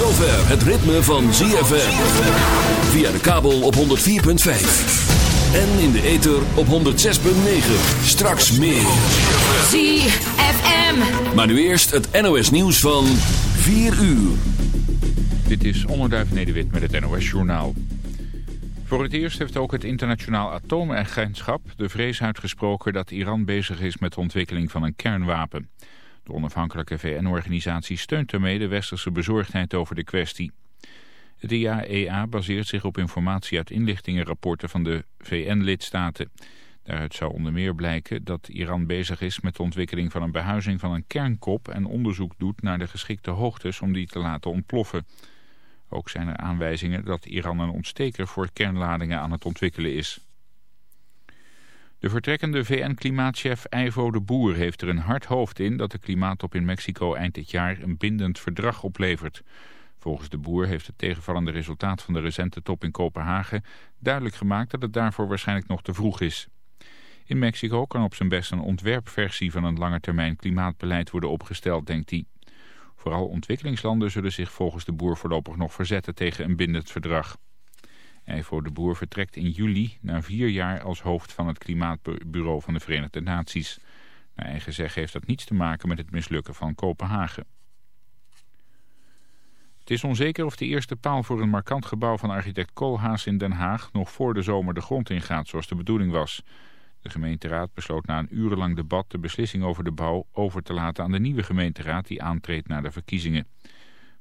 zover het ritme van ZFM. Via de kabel op 104.5. En in de ether op 106.9. Straks meer. ZFM. Maar nu eerst het NOS nieuws van 4 uur. Dit is Onderduif Nederwit met het NOS Journaal. Voor het eerst heeft ook het internationaal atoomagentschap de vrees uitgesproken dat Iran bezig is met de ontwikkeling van een kernwapen. De onafhankelijke VN-organisatie steunt daarmee de westerse bezorgdheid over de kwestie. Het IAEA baseert zich op informatie uit inlichtingenrapporten van de VN-lidstaten. Daaruit zou onder meer blijken dat Iran bezig is met de ontwikkeling van een behuizing van een kernkop en onderzoek doet naar de geschikte hoogtes om die te laten ontploffen. Ook zijn er aanwijzingen dat Iran een ontsteker voor kernladingen aan het ontwikkelen is. De vertrekkende VN-klimaatchef Ivo de Boer heeft er een hard hoofd in dat de klimaattop in Mexico eind dit jaar een bindend verdrag oplevert. Volgens de Boer heeft het tegenvallende resultaat van de recente top in Kopenhagen duidelijk gemaakt dat het daarvoor waarschijnlijk nog te vroeg is. In Mexico kan op zijn best een ontwerpversie van een langetermijn klimaatbeleid worden opgesteld, denkt hij. Vooral ontwikkelingslanden zullen zich volgens de Boer voorlopig nog verzetten tegen een bindend verdrag. Ivo de Boer vertrekt in juli na vier jaar als hoofd van het Klimaatbureau van de Verenigde Naties. Naar eigen zeggen heeft dat niets te maken met het mislukken van Kopenhagen. Het is onzeker of de eerste paal voor een markant gebouw van architect Koolhaas in Den Haag nog voor de zomer de grond ingaat zoals de bedoeling was. De gemeenteraad besloot na een urenlang debat de beslissing over de bouw over te laten aan de nieuwe gemeenteraad die aantreedt na de verkiezingen.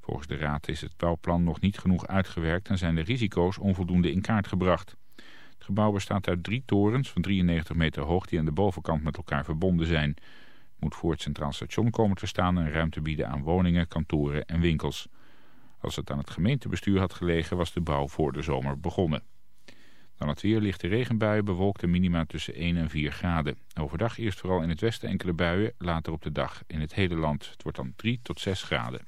Volgens de raad is het bouwplan nog niet genoeg uitgewerkt en zijn de risico's onvoldoende in kaart gebracht. Het gebouw bestaat uit drie torens van 93 meter hoog die aan de bovenkant met elkaar verbonden zijn. Het moet voor het Centraal Station komen te staan en ruimte bieden aan woningen, kantoren en winkels. Als het aan het gemeentebestuur had gelegen was de bouw voor de zomer begonnen. Dan het weer lichte regenbuien bewolkt minima tussen 1 en 4 graden. Overdag eerst vooral in het westen enkele buien, later op de dag in het hele land. Het wordt dan 3 tot 6 graden.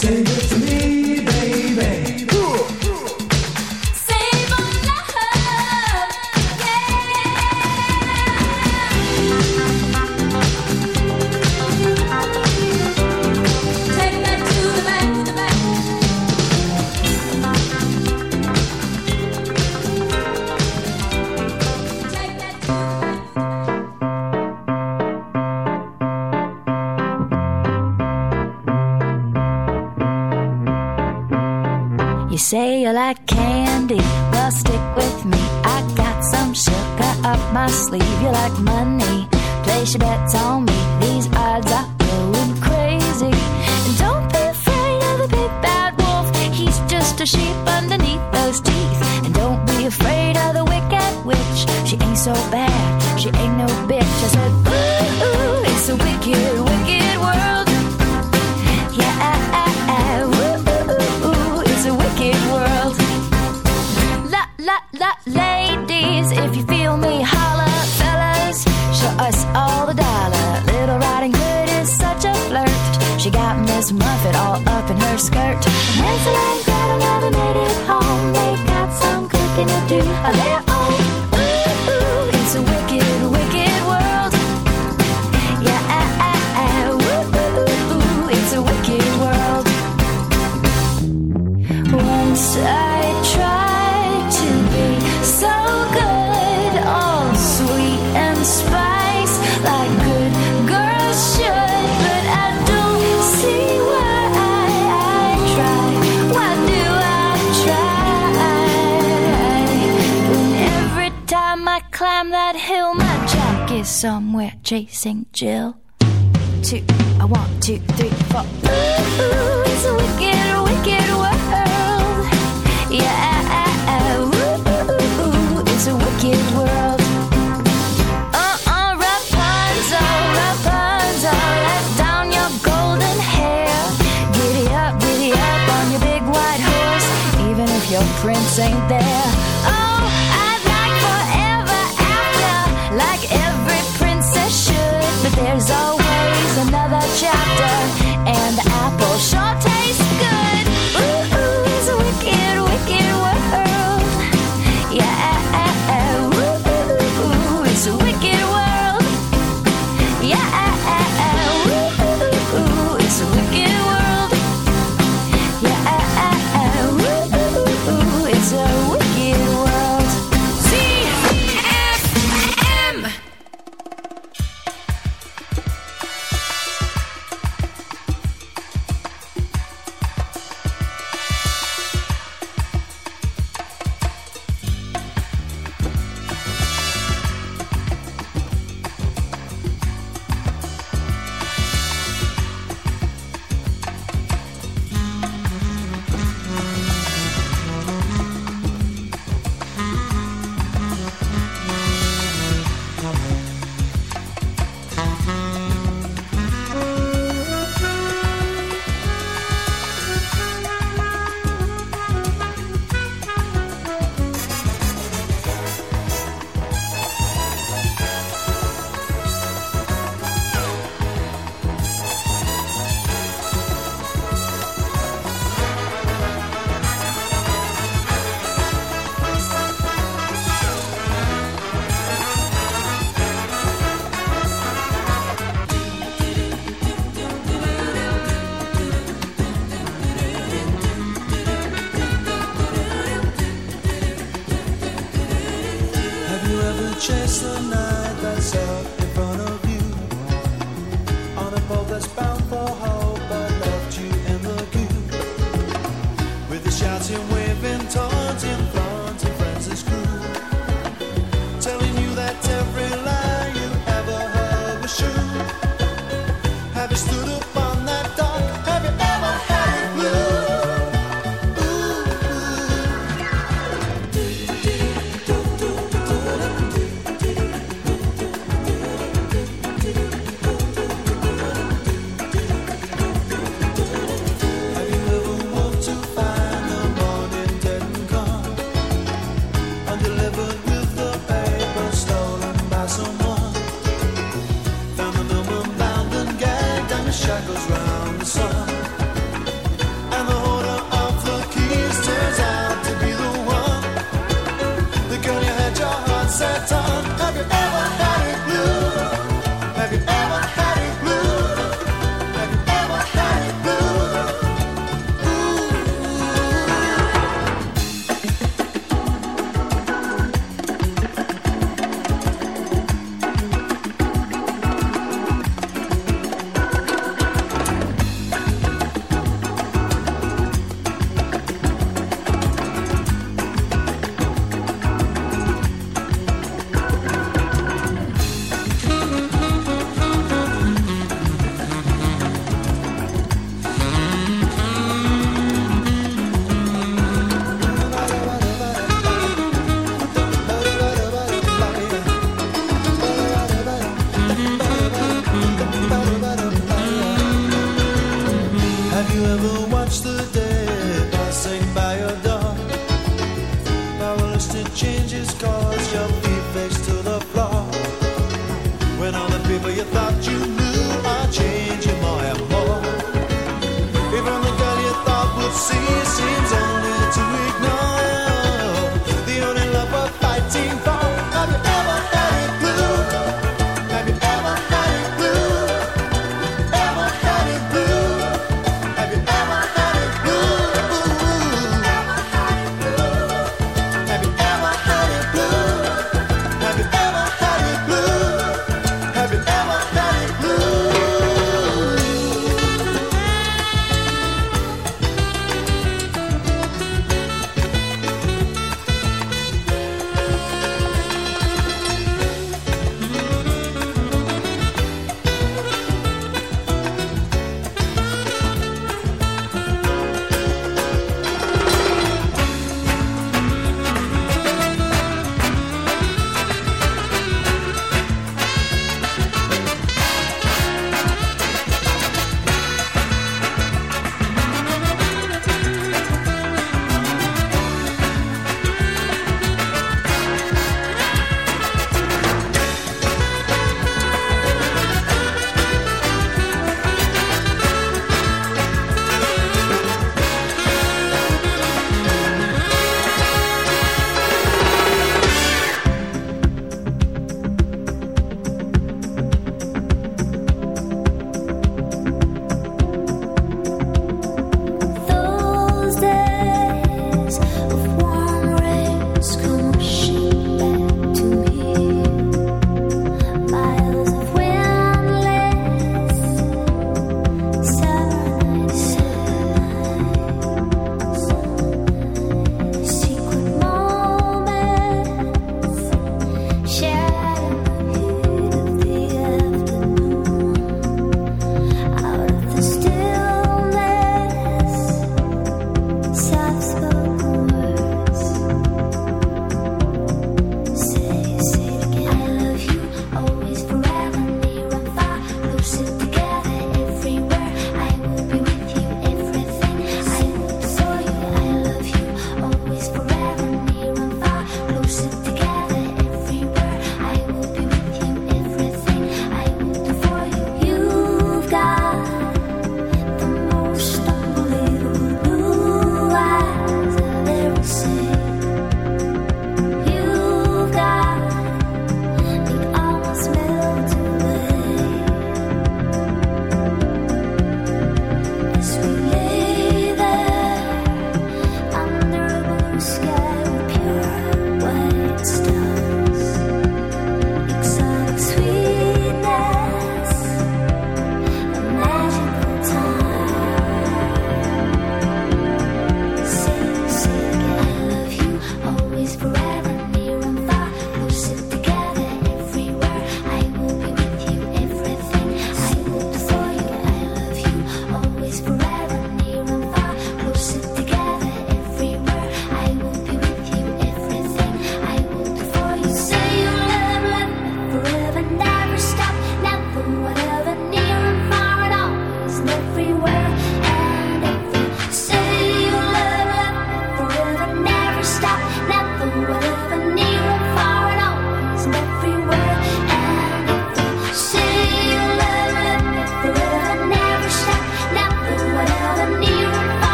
Say it to me. time I climb that hill, my jack is somewhere chasing Jill. Two, I want two, three, four. Ooh, it's a wicked, wicked world. Yeah, ooh, it's a wicked world. Uh-uh, Rapunzel, Rapunzel, let down your golden hair. Giddy up, giddy up on your big white horse, even if your prince ain't there.